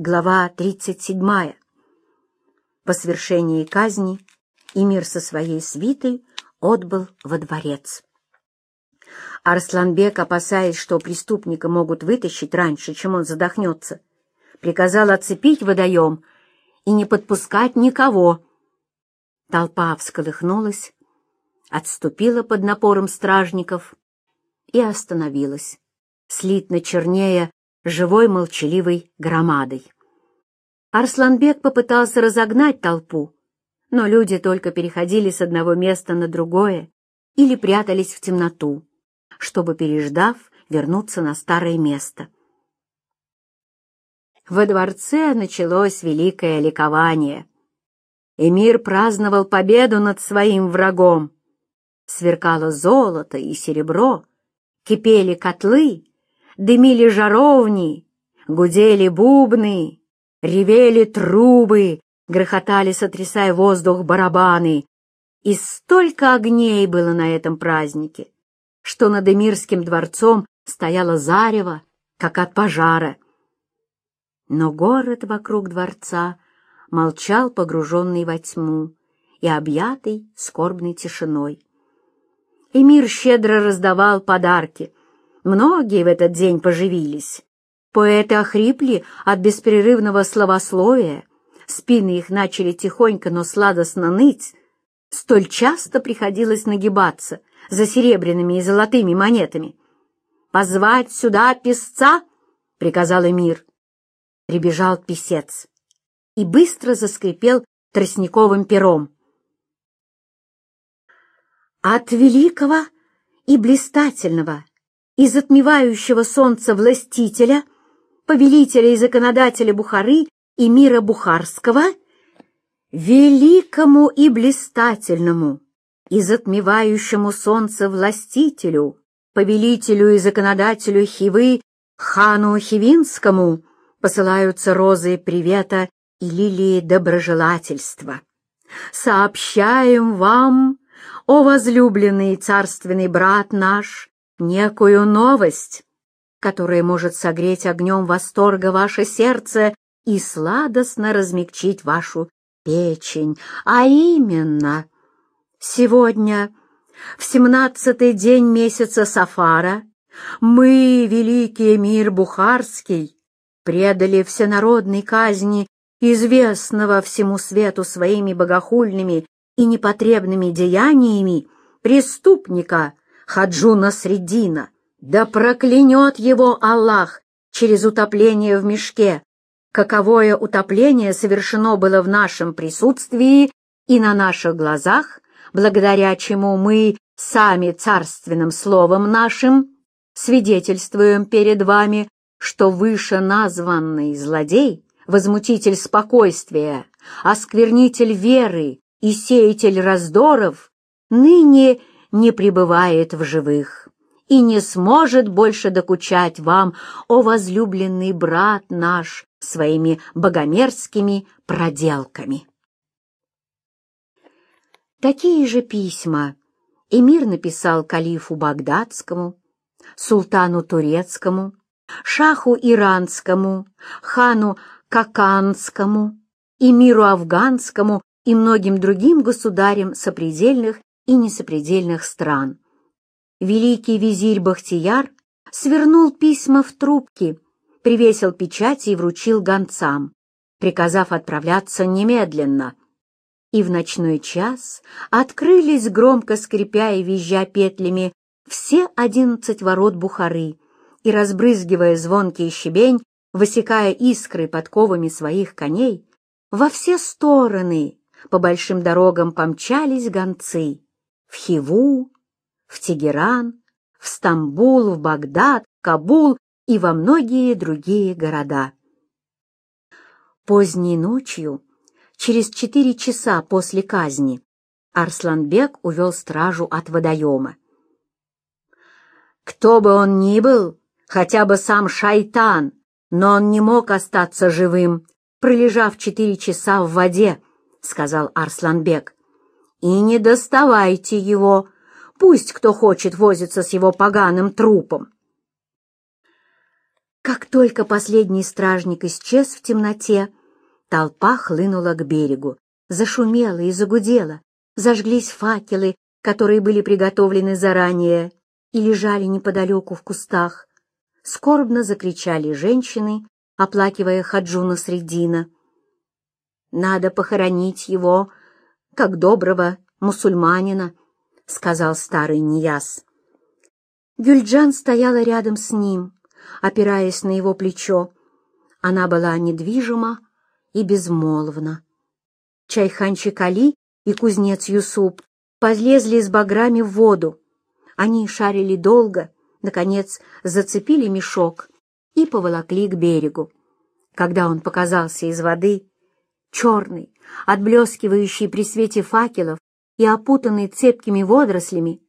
Глава 37. По свершении казни Эмир со своей свитой отбыл во дворец. Арсланбек, опасаясь, что преступника могут вытащить раньше, чем он задохнется, приказал оцепить водоем и не подпускать никого. Толпа всколыхнулась, отступила под напором стражников и остановилась, слитно чернее живой молчаливой громадой. Арсланбек попытался разогнать толпу, но люди только переходили с одного места на другое или прятались в темноту, чтобы, переждав, вернуться на старое место. Во дворце началось великое ликование. Эмир праздновал победу над своим врагом. Сверкало золото и серебро, кипели котлы, дымили жаровни, гудели бубны, ревели трубы, грохотали, сотрясая воздух, барабаны. И столько огней было на этом празднике, что над Эмирским дворцом стояло зарево, как от пожара. Но город вокруг дворца молчал, погруженный во тьму и объятый скорбной тишиной. Эмир щедро раздавал подарки — Многие в этот день поживились. Поэты охрипли от беспрерывного словословия, спины их начали тихонько, но сладостно ныть. Столь часто приходилось нагибаться за серебряными и золотыми монетами. «Позвать сюда песца!» — приказал Эмир. Прибежал писец и быстро заскрипел тростниковым пером. От великого и блистательного и затмевающего солнца властителя, повелителя и законодателя Бухары и мира Бухарского, великому и блистательному и затмевающему солнце властителю, повелителю и законодателю Хивы, хану Хивинскому, посылаются розы привета и лилии доброжелательства. Сообщаем вам, о возлюбленный царственный брат наш, некую новость, которая может согреть огнем восторга ваше сердце и сладостно размягчить вашу печень, а именно сегодня, в семнадцатый день месяца Сафара, мы, великий мир Бухарский, предали всенародной казни известного всему свету своими богохульными и непотребными деяниями преступника, Хаджуна Средина, да проклянет его Аллах через утопление в мешке. Каковое утопление совершено было в нашем присутствии и на наших глазах, благодаря чему мы сами царственным словом нашим свидетельствуем перед вами, что вышеназванный злодей, возмутитель спокойствия, осквернитель веры и сеятель раздоров, ныне не пребывает в живых и не сможет больше докучать вам, о возлюбленный брат наш, своими богомерзкими проделками. Такие же письма эмир написал калифу Багдадскому, султану Турецкому, шаху Иранскому, хану Каканскому, эмиру Афганскому и многим другим государям сопредельных и несопредельных стран. Великий визирь Бахтияр свернул письма в трубки, привесил печати и вручил гонцам, приказав отправляться немедленно. И в ночной час открылись, громко скрипя и визжа петлями, все одиннадцать ворот Бухары, и, разбрызгивая звонкий щебень, высекая искры подковами своих коней, во все стороны по большим дорогам помчались гонцы в Хиву, в Тегеран, в Стамбул, в Багдад, Кабул и во многие другие города. Поздней ночью, через четыре часа после казни, Арсланбек увел стражу от водоема. Кто бы он ни был, хотя бы сам шайтан, но он не мог остаться живым, пролежав четыре часа в воде, — сказал Арсланбек и не доставайте его, пусть кто хочет возиться с его поганым трупом. Как только последний стражник исчез в темноте, толпа хлынула к берегу, зашумела и загудела, зажглись факелы, которые были приготовлены заранее и лежали неподалеку в кустах. Скорбно закричали женщины, оплакивая Хаджуна Средина. «Надо похоронить его, как доброго мусульманина», — сказал старый Нияс. Гюльджан стояла рядом с ним, опираясь на его плечо. Она была недвижима и безмолвна. Чайханчик Али и кузнец Юсуп полезли с баграми в воду. Они шарили долго, наконец зацепили мешок и поволокли к берегу. Когда он показался из воды, черный, отблескивающий при свете факелов и опутанный цепкими водорослями,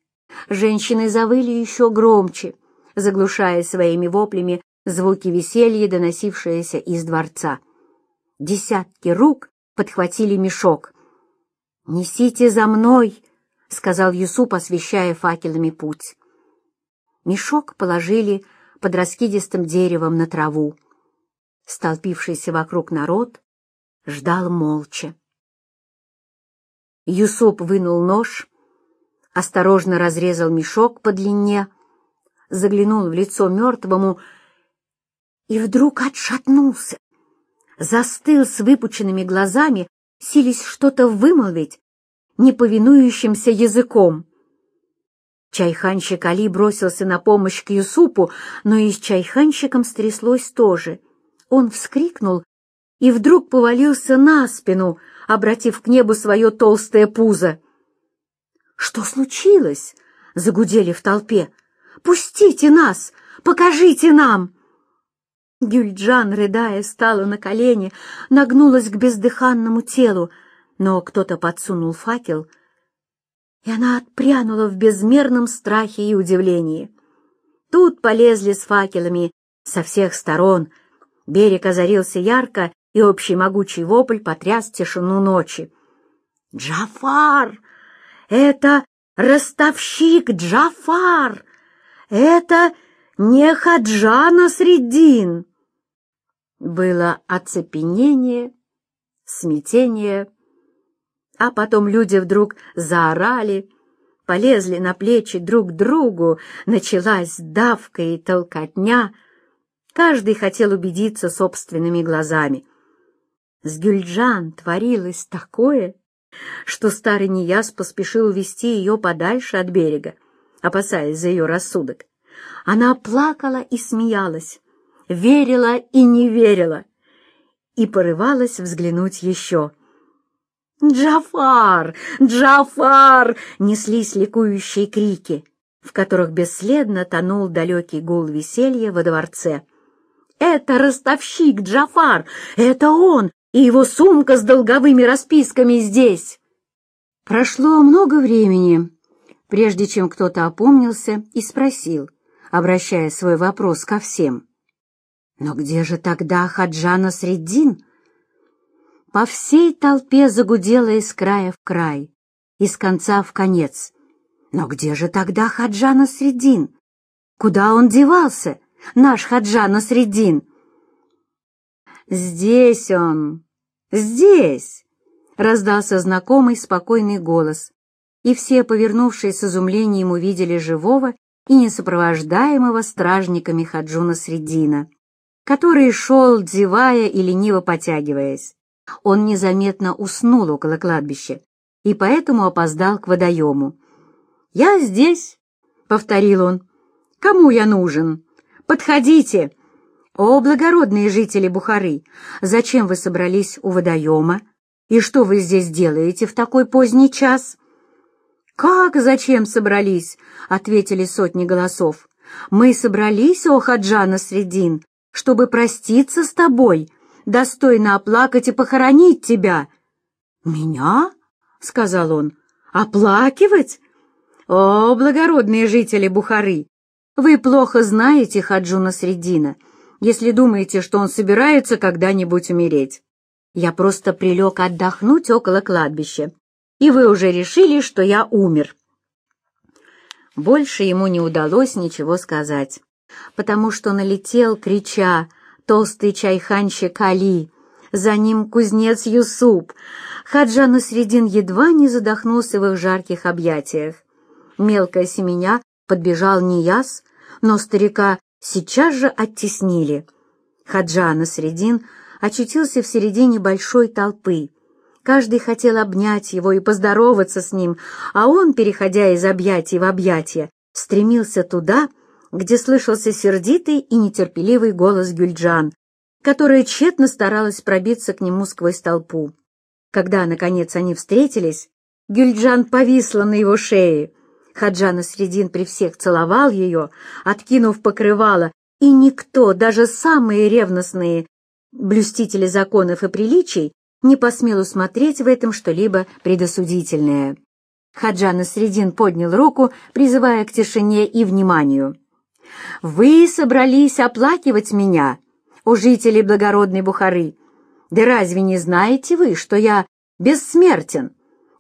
Женщины завыли еще громче, заглушая своими воплями звуки веселья, доносившиеся из дворца. Десятки рук подхватили мешок. «Несите за мной!» — сказал Юсуп, освещая факелами путь. Мешок положили под раскидистым деревом на траву. Столпившийся вокруг народ ждал молча. Юсуп вынул нож осторожно разрезал мешок по длине, заглянул в лицо мертвому и вдруг отшатнулся, застыл с выпученными глазами, сились что-то вымолвить неповинующимся языком. Чайханщик Али бросился на помощь к Юсупу, но и с чайханщиком стряслось тоже. Он вскрикнул и вдруг повалился на спину, обратив к небу свое толстое пузо. «Что случилось?» — загудели в толпе. «Пустите нас! Покажите нам!» Гюльджан, рыдая, стала на колени, нагнулась к бездыханному телу, но кто-то подсунул факел, и она отпрянула в безмерном страхе и удивлении. Тут полезли с факелами со всех сторон. Берег озарился ярко, и общий могучий вопль потряс тишину ночи. «Джафар! Это ростовщик Джафар! Это не Хаджана Средин!» Было оцепенение, смятение, а потом люди вдруг заорали, полезли на плечи друг другу, началась давка и толкотня. Каждый хотел убедиться собственными глазами. С Гюльджан творилось такое, что старый Нияс поспешил увести ее подальше от берега, опасаясь за ее рассудок. Она плакала и смеялась, верила и не верила, и порывалась взглянуть еще. «Джафар! Джафар!» — неслись ликующие крики, в которых бесследно тонул далекий гул веселья во дворце. «Это ростовщик Джафар! Это он! И его сумка с долговыми расписками здесь. Прошло много времени, прежде чем кто-то опомнился и спросил, обращая свой вопрос ко всем. «Но где же тогда Хаджана Среддин?» По всей толпе загудела из края в край, из конца в конец. «Но где же тогда Хаджана Среддин? Куда он девался, наш Хаджана Среддин?» «Здесь он! Здесь!» — раздался знакомый спокойный голос, и все, повернувшись с изумлением, увидели живого и несопровождаемого стражниками Хаджуна Средина, который шел, дзевая и лениво потягиваясь. Он незаметно уснул около кладбища и поэтому опоздал к водоему. «Я здесь», — повторил он. «Кому я нужен? Подходите!» «О, благородные жители Бухары, зачем вы собрались у водоема? И что вы здесь делаете в такой поздний час?» «Как зачем собрались?» — ответили сотни голосов. «Мы собрались, о Хаджана Средин, чтобы проститься с тобой, достойно оплакать и похоронить тебя». «Меня?» — сказал он. «Оплакивать? О, благородные жители Бухары, вы плохо знаете Хаджуна Средина» если думаете, что он собирается когда-нибудь умереть. Я просто прилег отдохнуть около кладбища, и вы уже решили, что я умер». Больше ему не удалось ничего сказать. потому что налетел, крича, толстый чайханщик Али, за ним кузнец Юсуп. Хаджа Насредин едва не задохнулся в их жарких объятиях. Мелкая семеня подбежал Нияс, но старика сейчас же оттеснили. Хаджа Насредин очутился в середине большой толпы. Каждый хотел обнять его и поздороваться с ним, а он, переходя из объятий в объятия, стремился туда, где слышался сердитый и нетерпеливый голос Гюльджан, которая тщетно старалась пробиться к нему сквозь толпу. Когда, наконец, они встретились, Гюльджан повисла на его шее. Хаджана Средин при всех целовал ее, откинув покрывало, и никто, даже самые ревностные блюстители законов и приличий, не посмел усмотреть в этом что-либо предосудительное. Хаджана Средин поднял руку, призывая к тишине и вниманию. «Вы собрались оплакивать меня, о жители благородной Бухары. Да разве не знаете вы, что я бессмертен?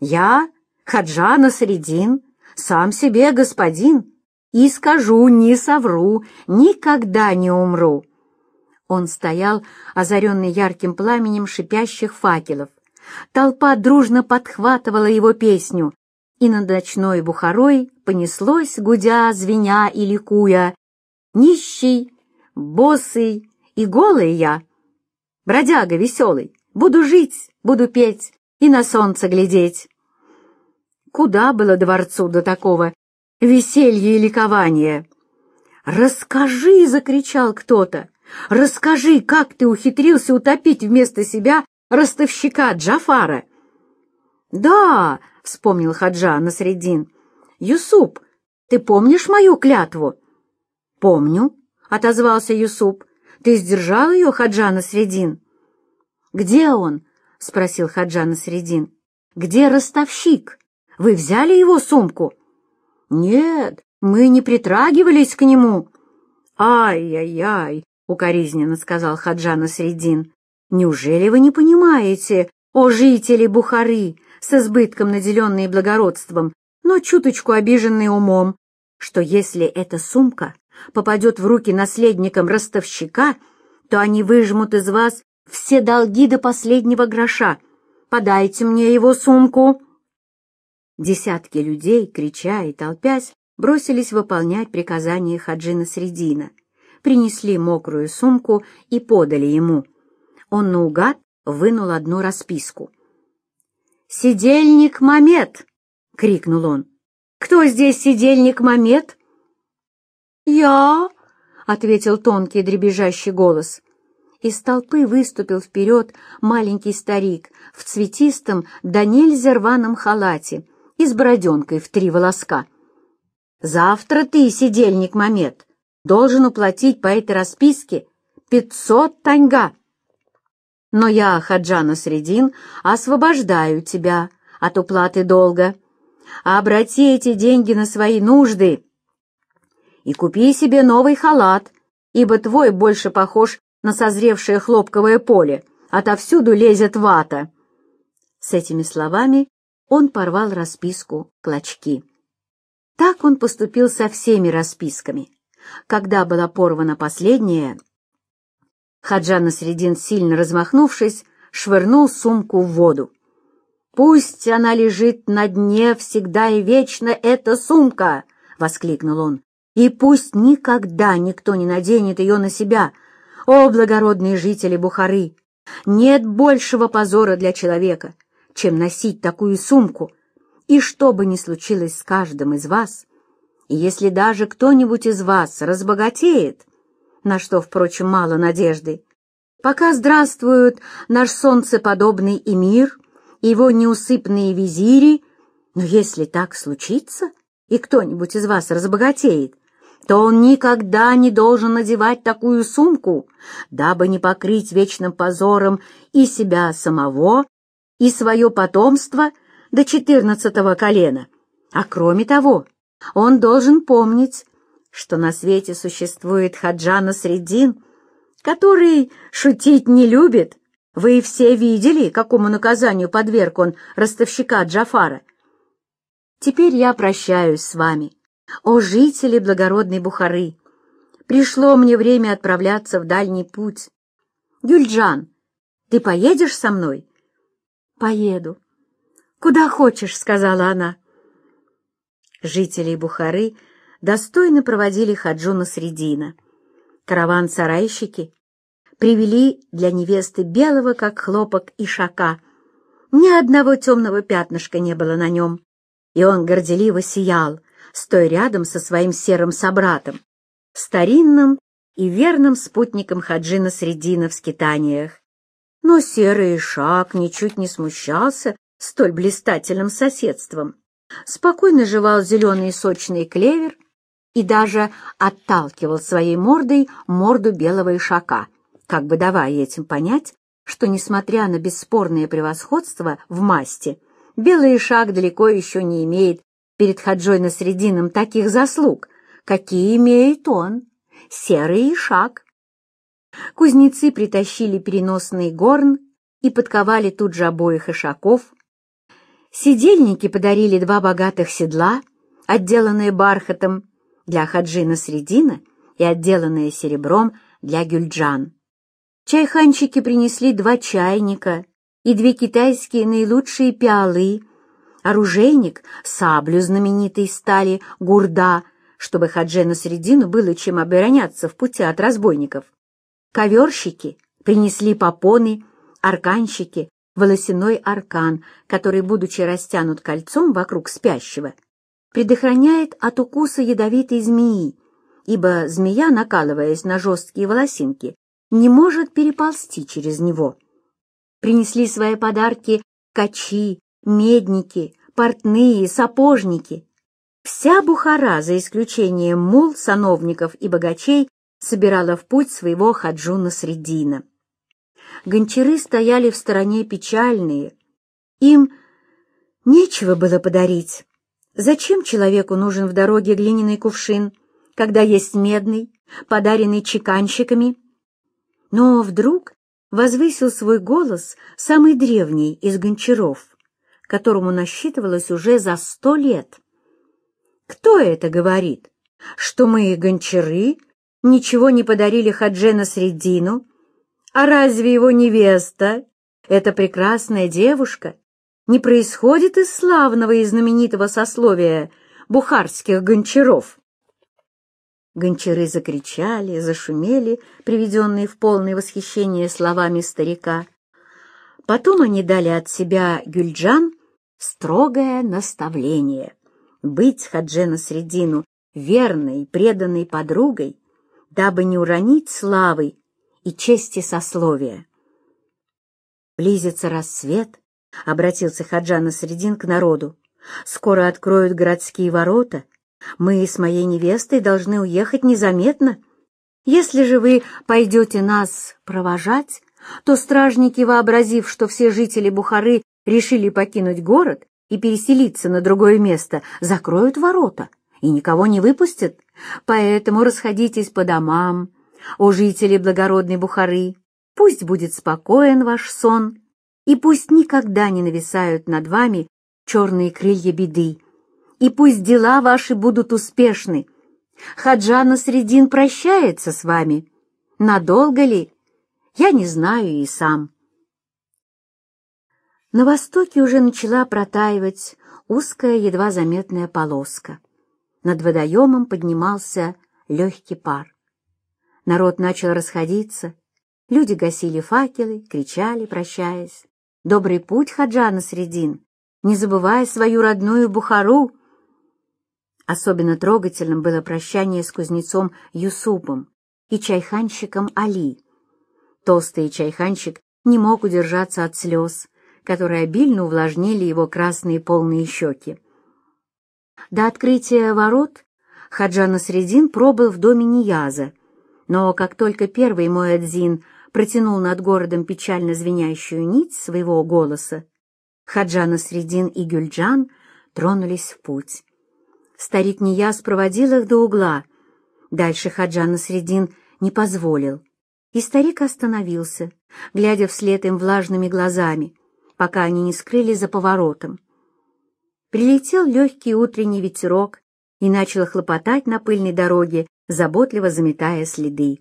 Я, Хаджана Средин, сам себе господин, и скажу, не совру, никогда не умру». Он стоял, озаренный ярким пламенем шипящих факелов. Толпа дружно подхватывала его песню, и над ночной Бухарой понеслось, гудя, звеня и ликуя, «Нищий, босый, и голый я. Бродяга веселый, буду жить, буду петь и на солнце глядеть. Куда было дворцу до такого веселья и ликования? «Расскажи!» — закричал кто-то. «Расскажи, как ты ухитрился утопить вместо себя ростовщика Джафара!» «Да!» — вспомнил Хаджа Насреддин. «Юсуп, ты помнишь мою клятву?» «Помню», — отозвался Юсуп. Ты сдержал ее, Хаджана Средин?» «Где он?» — спросил Хаджана Средин. «Где ростовщик? Вы взяли его сумку?» «Нет, мы не притрагивались к нему». «Ай-яй-яй!» — укоризненно сказал Хаджана Средин. «Неужели вы не понимаете, о жители Бухары, с избытком наделенные благородством, но чуточку обиженные умом, что если эта сумка попадет в руки наследникам ростовщика, то они выжмут из вас все долги до последнего гроша. Подайте мне его сумку!» Десятки людей, крича и толпясь, бросились выполнять приказания Хаджина Средина, принесли мокрую сумку и подали ему. Он наугад вынул одну расписку. «Сидельник Мамед!» — крикнул он. «Кто здесь сидельник Мамед?» «Я?» — ответил тонкий дребезжащий голос. Из толпы выступил вперед маленький старик в цветистом да нельзя рваном халате и с бороденкой в три волоска. «Завтра ты, сидельник Мамед, должен уплатить по этой расписке пятьсот таньга. Но я, Хаджана Средин, освобождаю тебя от уплаты долга. Обрати эти деньги на свои нужды» и купи себе новый халат, ибо твой больше похож на созревшее хлопковое поле, отовсюду лезет вата». С этими словами он порвал расписку клочки. Так он поступил со всеми расписками. Когда была порвана последняя, Хаджан Средин, сильно размахнувшись, швырнул сумку в воду. «Пусть она лежит на дне всегда и вечно, эта сумка!» — воскликнул он и пусть никогда никто не наденет ее на себя. О, благородные жители Бухары! Нет большего позора для человека, чем носить такую сумку, и что бы ни случилось с каждым из вас, и если даже кто-нибудь из вас разбогатеет, на что, впрочем, мало надежды, пока здравствуют наш солнцеподобный эмир и его неусыпные визири, но если так случится, и кто-нибудь из вас разбогатеет, то он никогда не должен надевать такую сумку, дабы не покрыть вечным позором и себя самого, и свое потомство до четырнадцатого колена. А кроме того, он должен помнить, что на свете существует Хаджана Средин, который шутить не любит. Вы все видели, какому наказанию подверг он ростовщика Джафара. Теперь я прощаюсь с вами. О, жители благородной Бухары! Пришло мне время отправляться в дальний путь. Гюльджан, ты поедешь со мной? Поеду. Куда хочешь, сказала она. Жители Бухары достойно проводили Хаджуна Средина. Караван-сарайщики привели для невесты белого, как хлопок, ишака. Ни одного темного пятнышка не было на нем, и он горделиво сиял, стоя рядом со своим серым собратом, старинным и верным спутником Хаджина Средина в скитаниях. Но серый шаг ничуть не смущался столь блистательным соседством. Спокойно жевал зеленый сочный клевер и даже отталкивал своей мордой морду белого ишака, как бы давая этим понять, что, несмотря на бесспорное превосходство в масти, белый ишак далеко еще не имеет перед Хаджой на Средином таких заслуг, какие имеет он, серый ишак. Кузнецы притащили переносный горн и подковали тут же обоих ишаков. Сидельники подарили два богатых седла, отделанные бархатом для Хаджина Средина и отделанные серебром для Гюльджан. Чайханщики принесли два чайника и две китайские наилучшие пиалы, оружейник — саблю знаменитой стали гурда, чтобы Хаджена Средину было чем обороняться в пути от разбойников. Коверщики принесли попоны, арканщики — волосяной аркан, который, будучи растянут кольцом вокруг спящего, предохраняет от укуса ядовитой змеи, ибо змея, накалываясь на жесткие волосинки, не может переползти через него. Принесли свои подарки качи, медники, портные, сапожники. Вся Бухара, за исключением мул, сановников и богачей, собирала в путь своего хаджуна Средина. Гончары стояли в стороне печальные. Им нечего было подарить. Зачем человеку нужен в дороге глиняный кувшин, когда есть медный, подаренный чеканщиками? Но вдруг возвысил свой голос самый древний из гончаров, которому насчитывалось уже за сто лет. Кто это говорит? Что мы, гончары, ничего не подарили Хаджена Средину? А разве его невеста, эта прекрасная девушка, не происходит из славного и знаменитого сословия бухарских гончаров? Гончары закричали, зашумели, приведенные в полное восхищение словами старика. Потом они дали от себя Гюльджан строгое наставление — быть Хаджена Средину верной, преданной подругой, дабы не уронить славы и чести сословия. Близится рассвет, — обратился Хаджана Средин к народу. Скоро откроют городские ворота — мы с моей невестой должны уехать незаметно. Если же вы пойдете нас провожать, то стражники, вообразив, что все жители Бухары решили покинуть город и переселиться на другое место, закроют ворота и никого не выпустят. Поэтому расходитесь по домам, о жители благородной Бухары. Пусть будет спокоен ваш сон, и пусть никогда не нависают над вами черные крылья беды и пусть дела ваши будут успешны. Хаджана Средин прощается с вами. Надолго ли? Я не знаю и сам. На востоке уже начала протаивать узкая, едва заметная полоска. Над водоемом поднимался легкий пар. Народ начал расходиться, люди гасили факелы, кричали, прощаясь. «Добрый путь, Хаджана Средин! Не забывай свою родную Бухару!» Особенно трогательным было прощание с кузнецом Юсупом и чайханщиком Али. Толстый чайханщик не мог удержаться от слез, которые обильно увлажнили его красные полные щеки. До открытия ворот Хаджан Средин пробыл в доме Нияза, но как только первый мой Адзин протянул над городом печально звенящую нить своего голоса, Хаджан Средин и Гюльджан тронулись в путь. Старик Нияз проводил их до угла. Дальше Хаджан Средин не позволил. И старик остановился, глядя вслед им влажными глазами, пока они не скрылись за поворотом. Прилетел легкий утренний ветерок и начал хлопотать на пыльной дороге заботливо заметая следы.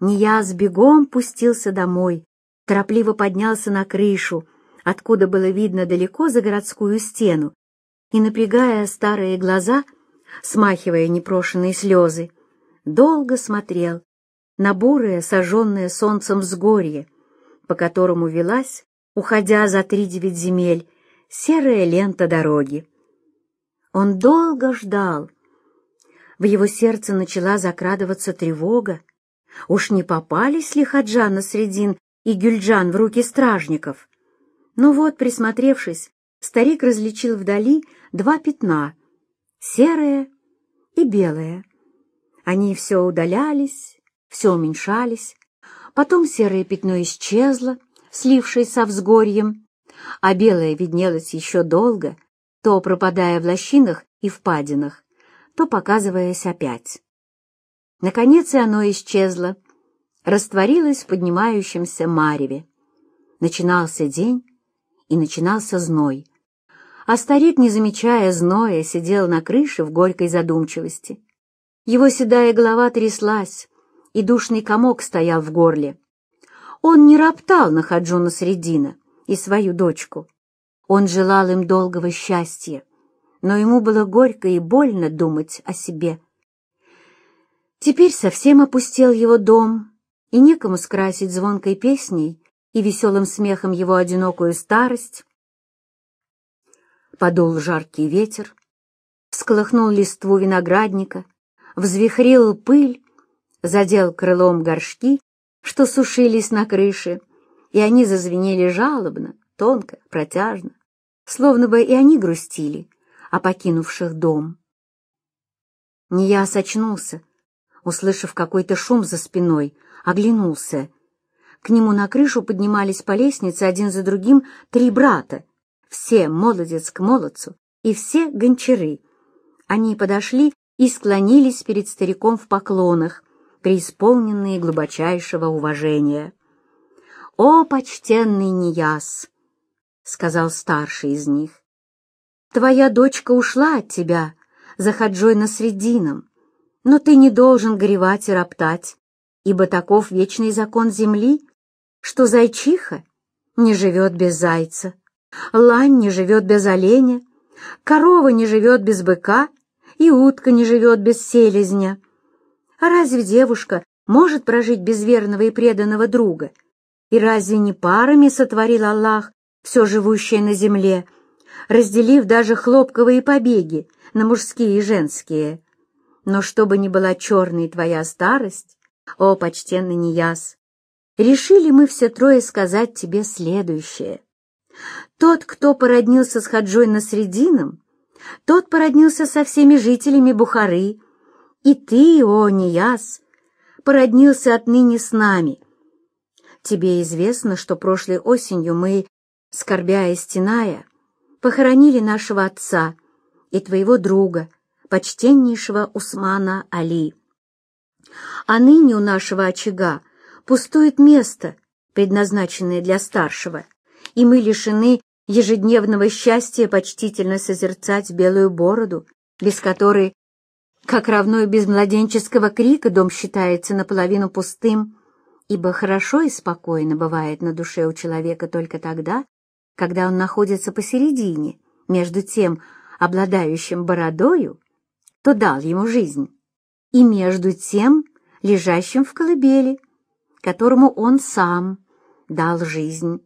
Нияз бегом пустился домой, торопливо поднялся на крышу, откуда было видно далеко за городскую стену, и, напрягая старые глаза, смахивая непрошенные слезы, долго смотрел на бурое, сожженное солнцем взгорье, по которому велась, уходя за три девять земель, серая лента дороги. Он долго ждал. В его сердце начала закрадываться тревога. Уж не попались ли Хаджан Средин и Гюльджан в руки стражников? Но вот, присмотревшись, старик различил вдали два пятна — серое и белое. Они все удалялись, все уменьшались, потом серое пятно исчезло, слившись со взгорьем, а белое виднелось еще долго, то пропадая в лощинах и впадинах, то показываясь опять. Наконец и оно исчезло, растворилось в поднимающемся мареве. Начинался день, и начинался зной. А старик, не замечая зноя, сидел на крыше в горькой задумчивости. Его седая голова тряслась, и душный комок стоял в горле. Он не роптал на Хаджуна Средина и свою дочку. Он желал им долгого счастья, но ему было горько и больно думать о себе. Теперь совсем опустел его дом, и некому скрасить звонкой песней и веселым смехом его одинокую старость. Подул жаркий ветер, всколыхнул листву виноградника, взвихрил пыль, задел крылом горшки, что сушились на крыше, и они зазвенели жалобно, тонко, протяжно, словно бы и они грустили о покинувших дом. Не я очнулся, услышав какой-то шум за спиной, оглянулся. К нему на крышу поднимались по лестнице один за другим три брата, все молодец к молодцу и все гончары. Они подошли и склонились перед стариком в поклонах, преисполненные глубочайшего уважения. «О, почтенный Нияс!» — сказал старший из них. «Твоя дочка ушла от тебя за Хаджой Насреддином, но ты не должен горевать и роптать, ибо таков вечный закон земли, что зайчиха не живет без зайца, лань не живет без оленя, корова не живет без быка и утка не живет без селезня. А разве девушка может прожить без верного и преданного друга? И разве не парами сотворил Аллах все живущее на земле, разделив даже хлопковые побеги на мужские и женские? Но чтобы не была черной твоя старость, о, почтенный Нияс, решили мы все трое сказать тебе следующее. Тот, кто породнился с Хаджой Насредином, тот породнился со всеми жителями Бухары, и ты, о Нияс, породнился отныне с нами. Тебе известно, что прошлой осенью мы, скорбя и стеная, похоронили нашего отца и твоего друга, почтеннейшего Усмана Али. А ныне у нашего очага пустует место, предназначенное для старшего, и мы лишены ежедневного счастья почтительно созерцать белую бороду, без которой как равно и без младенческого крика дом считается наполовину пустым, ибо хорошо и спокойно бывает на душе у человека только тогда, когда он находится посередине, между тем, обладающим бородою, то дал ему жизнь, и между тем, лежащим в колыбели, которому он сам дал жизнь.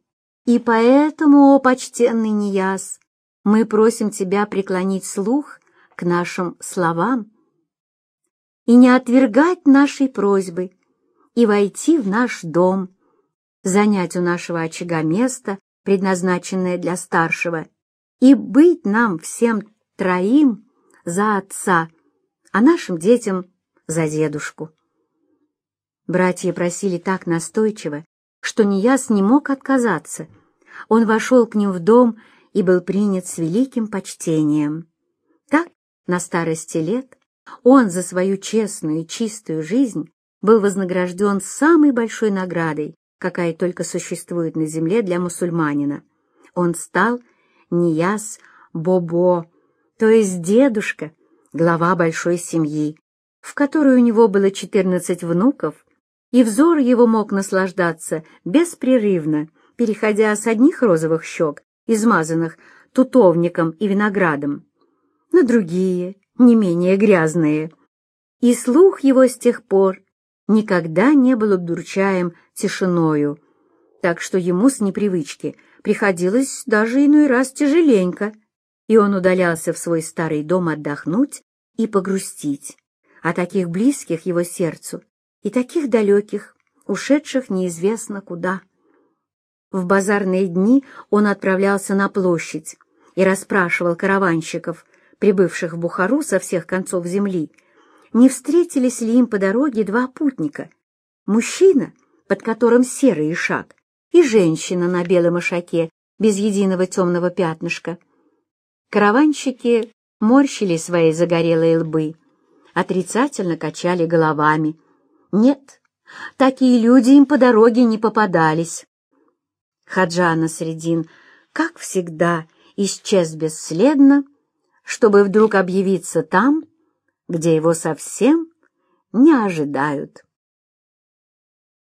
И поэтому, о почтенный Нияс, мы просим тебя преклонить слух к нашим словам и не отвергать нашей просьбы, и войти в наш дом, занять у нашего очага место, предназначенное для старшего, и быть нам всем троим за отца, а нашим детям за дедушку. Братья просили так настойчиво, что Нияс не мог отказаться. Он вошел к ним в дом и был принят с великим почтением. Так, на старости лет, он за свою честную и чистую жизнь был вознагражден самой большой наградой, какая только существует на земле для мусульманина. Он стал Нияс Бобо, то есть дедушка, глава большой семьи, в которой у него было четырнадцать внуков, и взор его мог наслаждаться беспрерывно, переходя с одних розовых щек, измазанных тутовником и виноградом, на другие, не менее грязные. И слух его с тех пор никогда не был обдурчаем тишиною, так что ему с непривычки приходилось даже иной раз тяжеленько, и он удалялся в свой старый дом отдохнуть и погрустить о таких близких его сердцу и таких далеких, ушедших неизвестно куда. В базарные дни он отправлялся на площадь и расспрашивал караванщиков, прибывших в Бухару со всех концов земли, не встретились ли им по дороге два путника, мужчина, под которым серый ишак, и женщина на белом ишаке, без единого темного пятнышка. Караванщики морщили свои загорелые лбы, отрицательно качали головами, нет, такие люди им по дороге не попадались. Хаджана Средин, как всегда, исчез бесследно, чтобы вдруг объявиться там, где его совсем не ожидают.